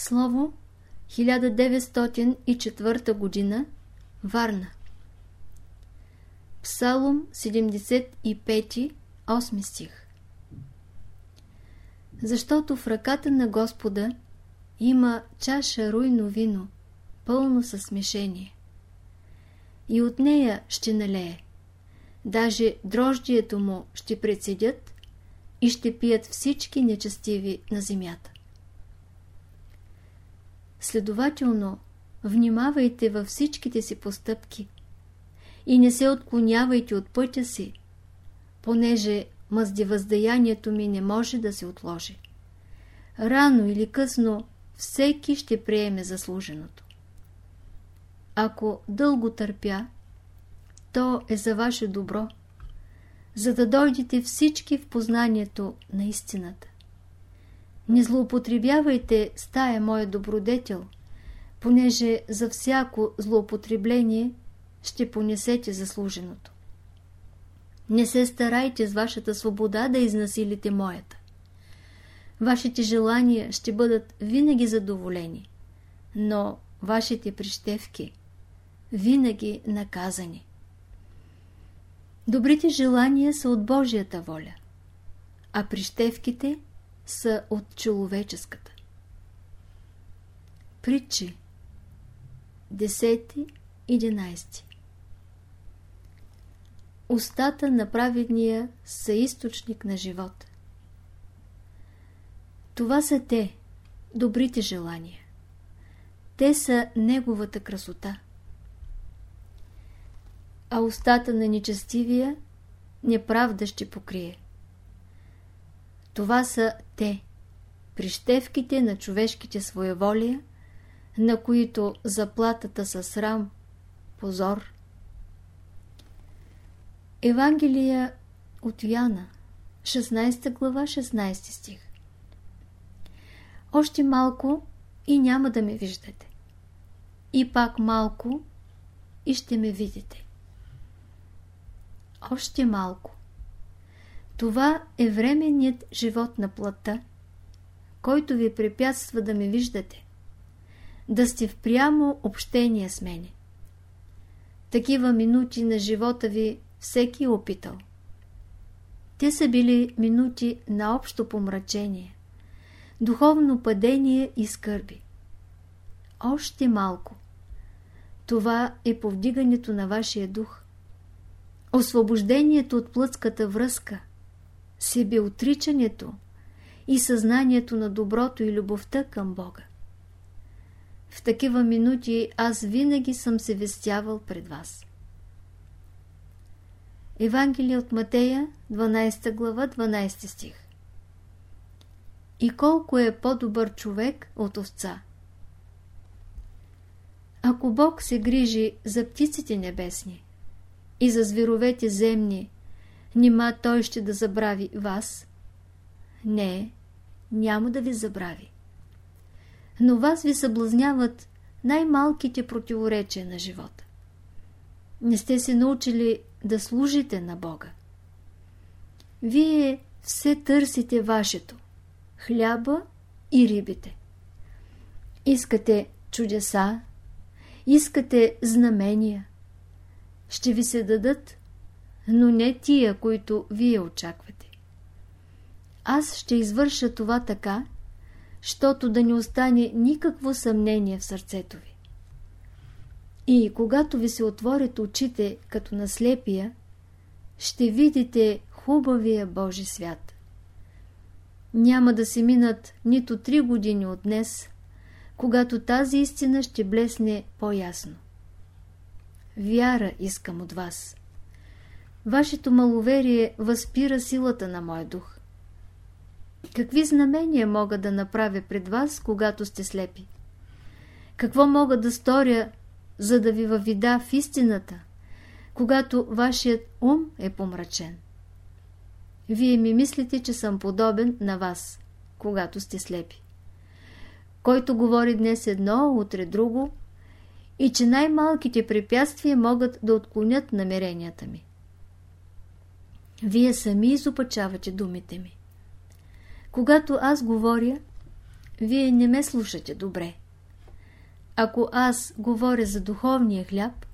Слово 1904 година Варна Псалом 75, 8 стих Защото в ръката на Господа има чаша руйно вино, пълно със смешение. И от нея ще налее. Даже дрождието му ще прецедят и ще пият всички нечестиви на земята. Следователно, внимавайте във всичките си постъпки и не се отклонявайте от пътя си, понеже мъздевъздаянието ми не може да се отложи. Рано или късно всеки ще приеме заслуженото. Ако дълго търпя, то е за ваше добро, за да дойдете всички в познанието на истината. Не злоупотребявайте с тая моя добродетел, понеже за всяко злоупотребление ще понесете заслуженото. Не се старайте с вашата свобода да изнасилите моята. Вашите желания ще бъдат винаги задоволени, но вашите прищевки винаги наказани. Добрите желания са от Божията воля, а прищевките са от човеческата. Притчи 10-11 Устата на праведния са източник на живота. Това са те, добрите желания. Те са неговата красота. А устата на нечестивия неправда ще покрие. Това са те, прищевките на човешките своеволия, на които заплатата са срам, позор. Евангелия от Яна, 16 глава, 16 стих Още малко и няма да ме виждате. И пак малко и ще ме видите. Още малко. Това е временният живот на плътта, който ви препятства да ме виждате, да сте в прямо общение с мене. Такива минути на живота ви всеки е опитал. Те са били минути на общо помрачение, духовно падение и скърби. Още малко. Това е повдигането на вашия дух. Освобождението от плътската връзка, себеотричането и съзнанието на доброто и любовта към Бога. В такива минути аз винаги съм се вестявал пред вас. Евангелие от Матея, 12 глава, 12 стих И колко е по-добър човек от овца? Ако Бог се грижи за птиците небесни и за зверовете земни, нима Той ще да забрави вас? Не, няма да ви забрави. Но вас ви съблазняват най-малките противоречия на живота. Не сте се научили да служите на Бога. Вие все търсите вашето – хляба и рибите. Искате чудеса, искате знамения. Ще ви се дадат, но не тия, които вие очаквате. Аз ще извърша това така, щото да не остане никакво съмнение в сърцето ви. И когато ви се отворят очите като на слепия, ще видите хубавия Божи свят. Няма да се минат нито три години от днес, когато тази истина ще блесне по-ясно. Вяра искам от вас. Вашето маловерие възпира силата на мой дух. Какви знамения мога да направя пред вас, когато сте слепи? Какво мога да сторя, за да ви въвида в истината, когато вашият ум е помрачен? Вие ми мислите, че съм подобен на вас, когато сте слепи. Който говори днес едно, утре друго, и че най-малките препятствия могат да отклонят намеренията ми. Вие сами изопачавате думите ми. Когато аз говоря, вие не ме слушате добре. Ако аз говоря за духовния хляб,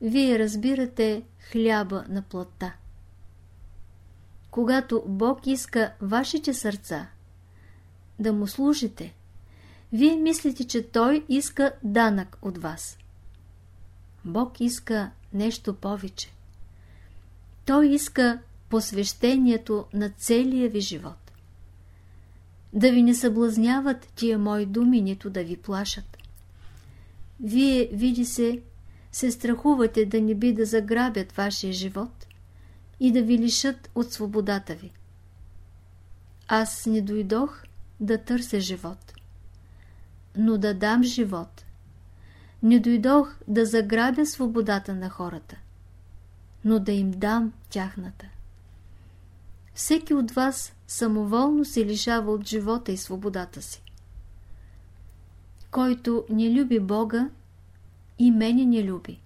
вие разбирате хляба на плътта. Когато Бог иска вашите сърца да му служите, вие мислите, че Той иска данък от вас. Бог иска нещо повече. Той иска посвещението на целия ви живот. Да ви не съблазняват тия мои думи, нито да ви плашат. Вие, види се, се страхувате да не би да заграбят вашия живот и да ви лишат от свободата ви. Аз не дойдох да търся живот, но да дам живот. Не дойдох да заграбя свободата на хората, но да им дам тяхната. Всеки от вас самоволно се лишава от живота и свободата си. Който не люби Бога, и мене не люби.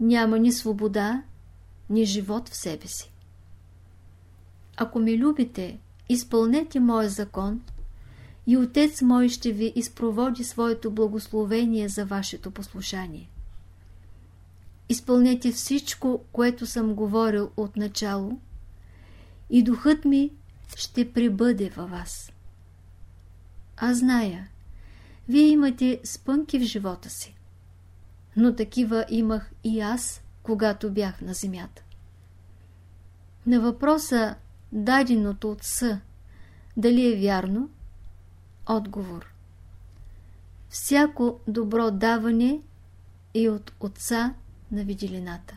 Няма ни свобода, ни живот в себе си. Ако ме любите, изпълнете моя закон и Отец мой ще ви изпроводи своето благословение за вашето послушание. Изпълнете всичко, което съм говорил от начало и духът ми ще прибъде във вас. Аз зная, вие имате спънки в живота си но такива имах и аз, когато бях на земята. На въпроса, даденото от С, дали е вярно? Отговор. Всяко добро даване е от Отца на виделината.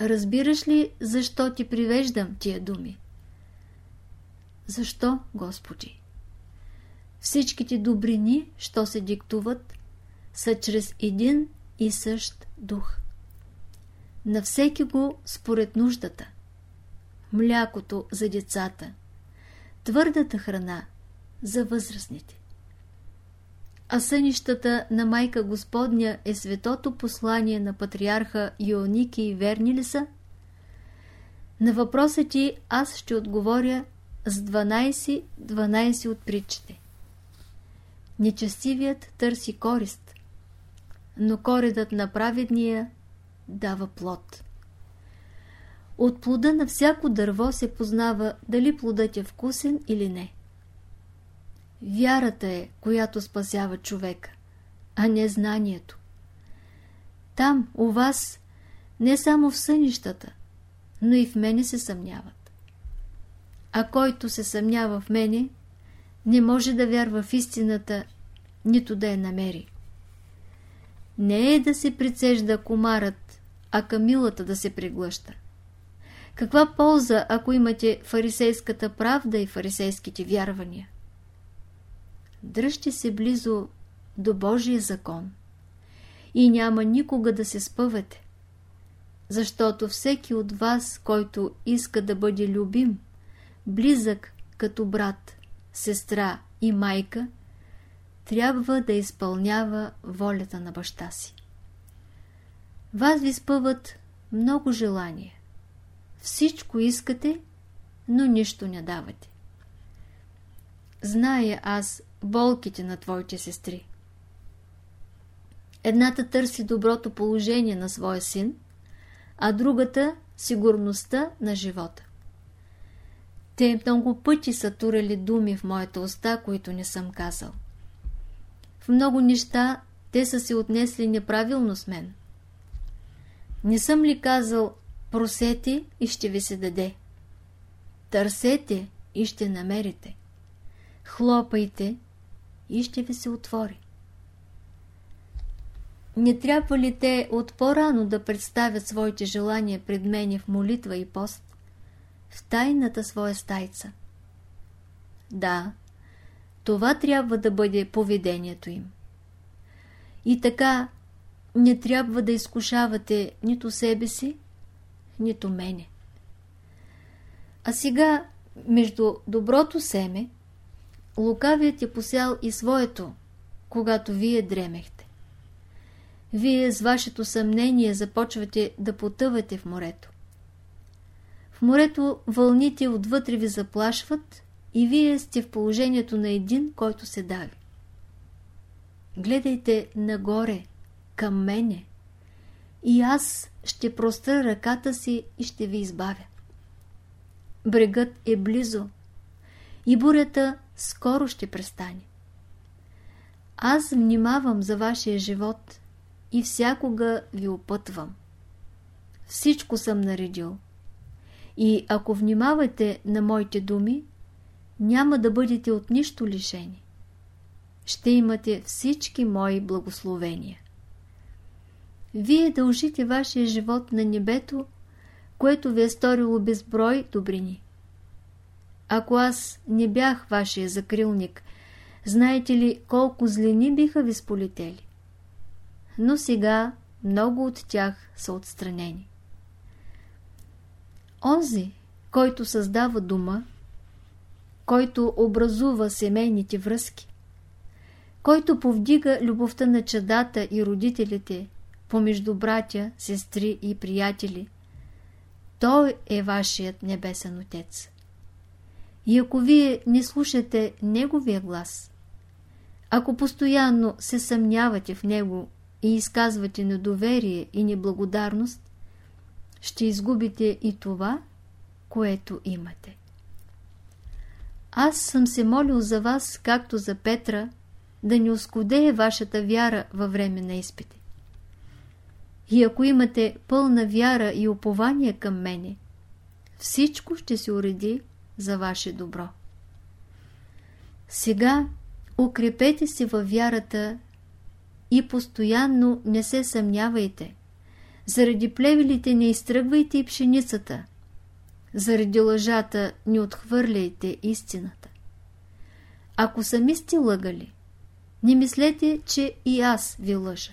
Разбираш ли, защо ти привеждам тия думи? Защо, Господи? Всичките добрини, що се диктуват, са чрез един и същ дух. На всеки го според нуждата. Млякото за децата, твърдата храна за възрастните. А сънищата на майка Господня е светото послание на патриарха Ионики и верни ли са? На въпроса ти аз ще отговоря с 12, 12 от притчите. Нечестивият търси корист, но коредът на праведния дава плод. От плода на всяко дърво се познава дали плодът е вкусен или не. Вярата е, която спасява човека, а не знанието. Там, у вас, не само в сънищата, но и в мене се съмняват. А който се съмнява в мене, не може да вярва в истината, нито да я намери не е да се прицежда комарът, а камилата да се приглъща. Каква полза, ако имате фарисейската правда и фарисейските вярвания? Дръжте се близо до Божия закон и няма никога да се спъвате, защото всеки от вас, който иска да бъде любим, близък като брат, сестра и майка, трябва да изпълнява волята на баща си. Вас ви спъват много желания. Всичко искате, но нищо не давате. Зная аз болките на твоите сестри. Едната търси доброто положение на своя син, а другата – сигурността на живота. Те много пъти са турали думи в моята уста, които не съм казал много неща те са се отнесли неправилно с мен. Не съм ли казал просете и ще ви се даде? Търсете и ще намерите. Хлопайте и ще ви се отвори. Не трябва ли те от по-рано да представят своите желания пред мене в молитва и пост? В тайната своя стайца. Да, това трябва да бъде поведението им. И така не трябва да изкушавате нито себе си, нито мене. А сега, между доброто семе, лукавият е посял и своето, когато вие дремехте. Вие с вашето съмнение започвате да потъвате в морето. В морето вълните отвътре ви заплашват и вие сте в положението на един, който се дави. Гледайте нагоре, към мене, и аз ще простра ръката си и ще ви избавя. Брегът е близо и бурята скоро ще престане. Аз внимавам за вашия живот и всякога ви опътвам. Всичко съм наредил. И ако внимавате на моите думи, няма да бъдете от нищо лишени. Ще имате всички мои благословения. Вие дължите вашия живот на небето, което ви е сторило безброй добрини. Ако аз не бях вашия закрилник, знаете ли колко злини биха ви сполетели? Но сега много от тях са отстранени. Онзи, който създава дума, който образува семейните връзки, който повдига любовта на чадата и родителите помежду братя, сестри и приятели. Той е вашият небесен Отец. И ако вие не слушате Неговия глас, ако постоянно се съмнявате в Него и изказвате недоверие и неблагодарност, ще изгубите и това, което имате. Аз съм се молил за вас, както за Петра, да не оскудее вашата вяра във време на изпити. И ако имате пълна вяра и упование към мене, всичко ще се уреди за ваше добро. Сега укрепете се във вярата и постоянно не се съмнявайте. Заради плевелите не изтръгвайте и пшеницата. Заради лъжата не отхвърляйте истината. Ако сами сте лъгали, не мислете, че и аз ви лъжа.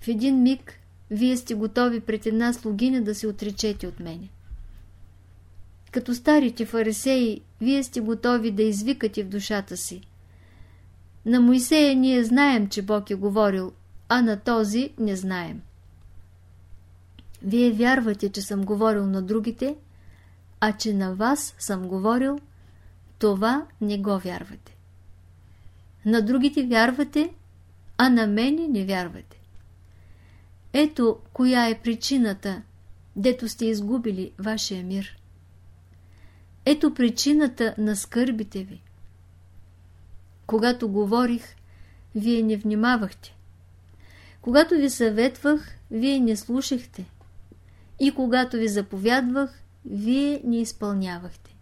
В един миг вие сте готови пред една слугиня да се отречете от мене. Като старите фарисеи, вие сте готови да извикате в душата си. На Моисея ние знаем, че Бог е говорил, а на този не знаем. Вие вярвате, че съм говорил на другите, а че на вас съм говорил, това не го вярвате. На другите вярвате, а на мене не вярвате. Ето коя е причината, дето сте изгубили вашия мир. Ето причината на скърбите ви. Когато говорих, вие не внимавахте. Когато ви съветвах, вие не слушахте. И когато ви заповядвах, вие не изпълнявахте.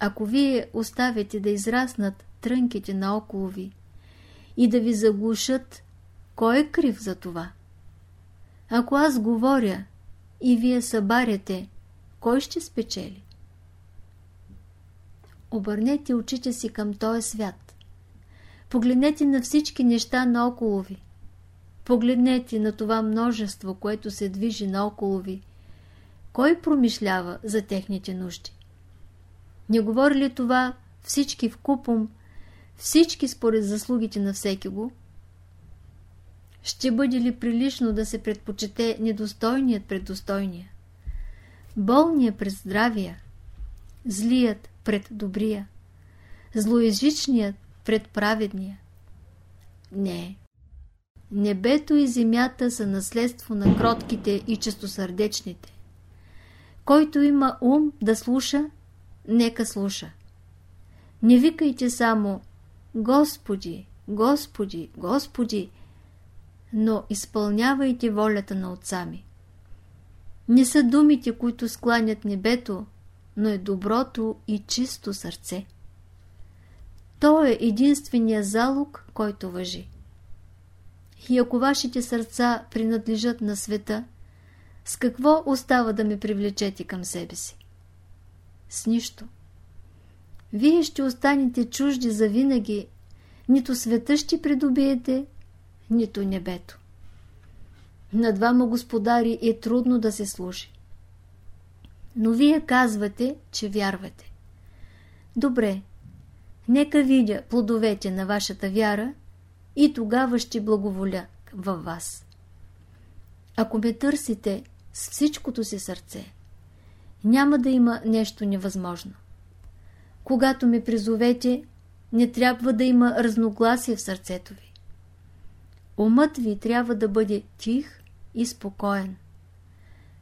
Ако вие оставяте да израснат трънките наоколо ви и да ви заглушат, кой е крив за това? Ако аз говоря и вие събаряте, кой ще спечели? Обърнете очите си към този свят. Погледнете на всички неща наоколо ви. Погледнете на това множество, което се движи наоколо ви. Кой промишлява за техните нужди? Не говори ли това всички в купом, всички според заслугите на всеки го? Ще бъде ли прилично да се предпочете недостойният пред достойния? Болният пред здравия, злият пред добрия, злоязичният пред праведния? Не. Небето и земята са наследство на кротките и чистосърдечните. Който има ум да слуша, нека слуша. Не викайте само Господи, Господи, Господи, но изпълнявайте волята на отца ми. Не са думите, които скланят небето, но е доброто и чисто сърце. То е единствения залог, който въжи. И ако вашите сърца принадлежат на света, с какво остава да ме привлечете към себе си? С нищо. Вие ще останете чужди за винаги, нито света ще придобиете, нито небето. На двама господари е трудно да се служи. Но вие казвате, че вярвате. Добре, нека видя плодовете на вашата вяра и тогава ще благоволя във вас. Ако ме търсите с всичкото си сърце, няма да има нещо невъзможно. Когато ме призовете, не трябва да има разногласие в сърцето ви. Умът ви трябва да бъде тих и спокоен,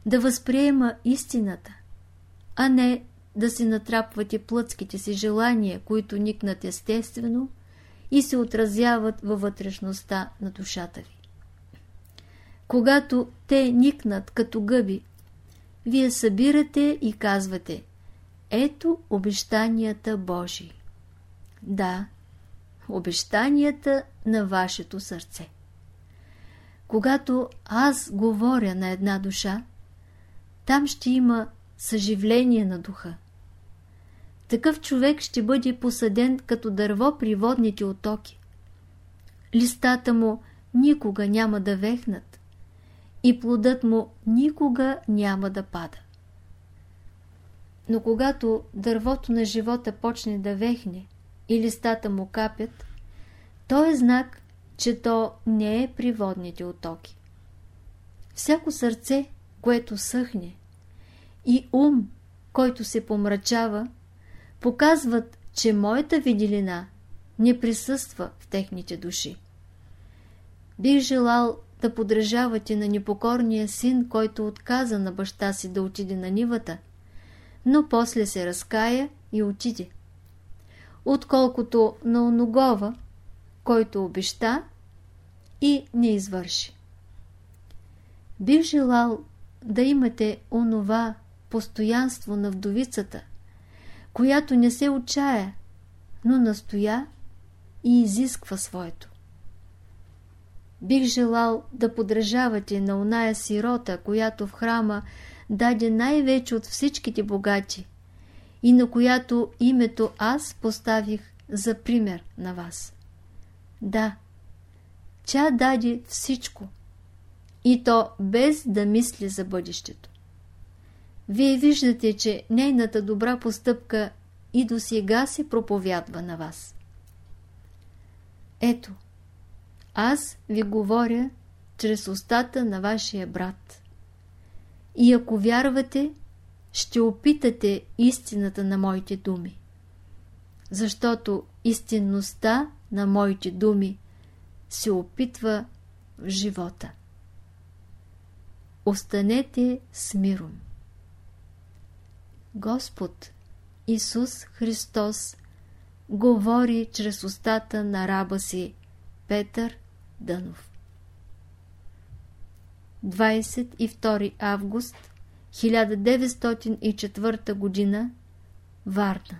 да възприема истината, а не да си натрапвате плътските си желания, които никнат естествено и се отразяват във вътрешността на душата ви. Когато те никнат като гъби, вие събирате и казвате Ето обещанията Божии. Да, обещанията на вашето сърце. Когато аз говоря на една душа, там ще има съживление на духа. Такъв човек ще бъде посаден като дърво при водните отоки. Листата му никога няма да вехнат и плодът му никога няма да пада. Но когато дървото на живота почне да вехне и листата му капят, то е знак, че то не е при водните отоки. Всяко сърце, което съхне, и ум, който се помрачава, показват, че моята виделина не присъства в техните души. Бих желал да подражавате на непокорния син, който отказа на баща си да отиде на нивата, но после се разкая и отиде. Отколкото на оногова, който обеща и не извърши. Бих желал да имате онова постоянство на вдовицата, която не се отчая, но настоя и изисква своето. Бих желал да подражавате на оная сирота, която в храма даде най-вече от всичките богати и на която името аз поставих за пример на вас. Да, тя даде всичко и то без да мисли за бъдещето. Вие виждате, че нейната добра постъпка и до сега се проповядва на вас. Ето, аз ви говоря чрез устата на вашия брат. И ако вярвате, ще опитате истината на моите думи. Защото истинността на моите думи се опитва в живота. Останете с миром. Господ Исус Христос говори чрез устата на раба си Петър Дънов. 22 август 1904 г. Варна